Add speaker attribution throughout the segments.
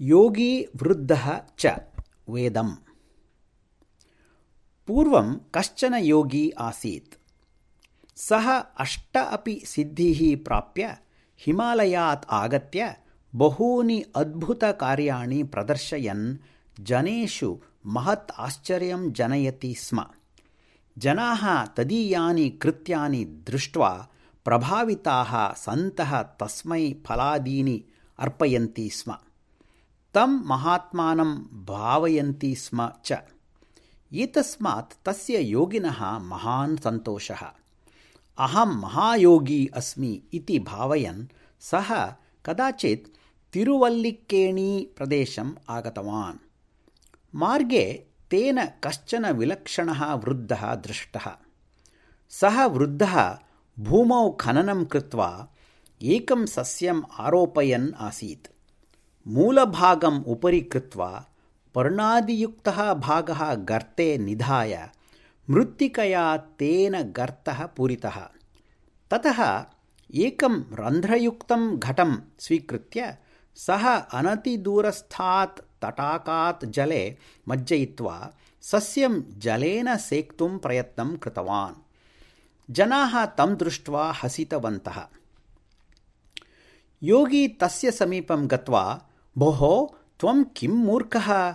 Speaker 1: योगी वृद्धः च। वेदम्। पूर्वं कश्चन योगी आसीत्। सः अष्ट अपि सिद्धिः प्राप्य हिमालयात् आगत्य बहूनि अद्भुतकार्याणि प्रदर्शयन्। जनेषु महत् आश्चर्यं जनयति स्म। जनाः तदीयानि कृत्यानि दृष्ट्वा प्रभाविताः सन्तः तस्मै फलादीनि अर्पयन्ति स्म तं महात्मानं भावयन्ति स्म च। एतस्मात् तस्य योगिनः महान् सन्तोषः। अहं महायोगी अस्मि इति भावयन् सः कदाचित् तिरुवल्लिक्केणीप्रदेशम् आगतवान्। मार्गे तेन कश्चन विलक्षणः वृद्धः दृष्टः। सः वृद्धः भूमौ खननं कृत्वा एकं सस्यम् आरोपयन् आसीत् मूलभागम् उपरि कृत्वा पर्णादियुक्तः भागः गर्ते निधाय मृत्तिकया तेन गर्तः पूरितः। ततः एकं रन्ध्रयुक्तं घटं स्वीकृत्य सः अनतिदूरस्थात् तटाकात् जले मज्जयित्वा सस्यं जलेन सेक्तुं प्रयत्नं कृतवान्। जनाः तं दृष्ट्वा हसितवन्तः। योगी तस्य समीपं गत्वा भोः त्वं किं मूर्खः?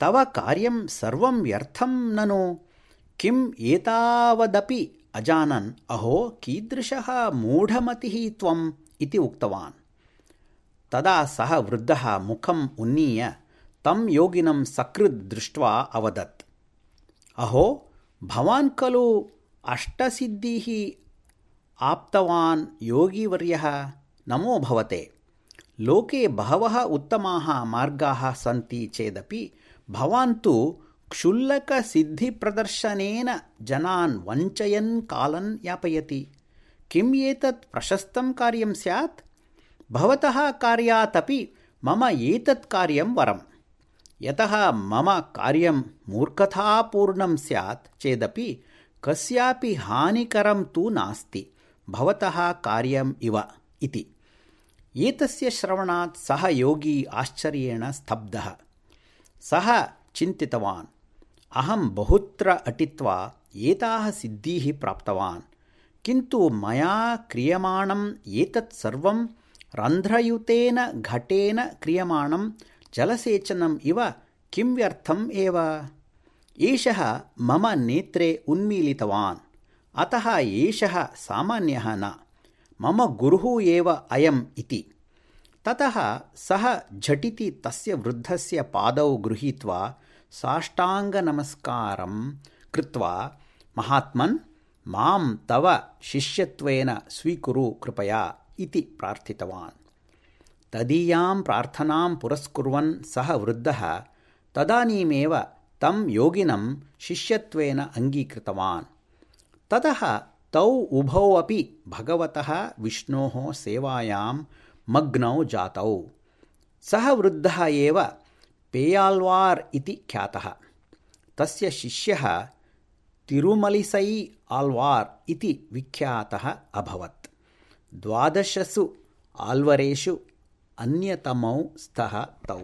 Speaker 1: तव कार्यं सर्वं व्यर्थं ननु। किम् एतावदपि अजानन्? अहो कीदृशः मूढमतिः त्वम्? इति उक्तवान्। तदा सः वृद्धः मुखम् उन्नीय तं योगिनं सकृद् दृष्ट्वा अवदत्। अहो भवान् खलु अष्टसिद्धिः आप्तवान् योगीवर्यः? नमो भवते लोके बहवः उत्तमाः मार्गाः सन्ति चेदपि भवान् तु क्षुल्लकसिद्धिप्रदर्शनेन जनान् वञ्चयन् कालन् यापयति। किम् एतत् प्रशस्तं कार्यं स्यात्? भवतः कार्यात् अपि मम एतत् कार्यं वरम्। यतः मम कार्यं मूर्खतापूर्णं स्यात् चेदपि कस्यापि हानिकरं तु नास्ति। भवतः कार्यम् इव इति एतस्य श्रवणात् सः योगी आश्चर्येण स्तब्धः। सः चिन्तितवान् अहं बहुत्र अटित्वा एताः सिद्धीः प्राप्तवान् किन्तु मया क्रियमाणम् एतत् सर्वं रन्ध्रयुतेन घटेन क्रियमाणं जलसेचनम् इव किं व्यर्थम् एव? एषः मम नेत्रे उन्मीलितवान् अतः एषः सामान्यः न मम गुरुः एव अयम् इति। ततः सः झटिति तस्य वृद्धस्य पादौ गृहीत्वा साष्टाङ्गनमस्कारं कृत्वा महात्मन् मां तव शिष्यत्वेन स्वीकुरु कृपया इति प्रार्थितवान्। तदीयां प्रार्थनां पुरस्कुर्वन् सः वृद्धः तदानीमेव तं योगिनं शिष्यत्वेन अङ्गीकृतवान्। ततः तौ उभौ अपि भगवतः विष्णोः सेवायां मग्नौ जातौ। सः वृद्धः एव पेयाल्वार् इति ख्यातः। तस्य शिष्यः तिरुमलिसै आल्वार् इति विख्यातः अभवत्। द्वादशसु आल्वरेषु अन्यतमौ स्तः तौ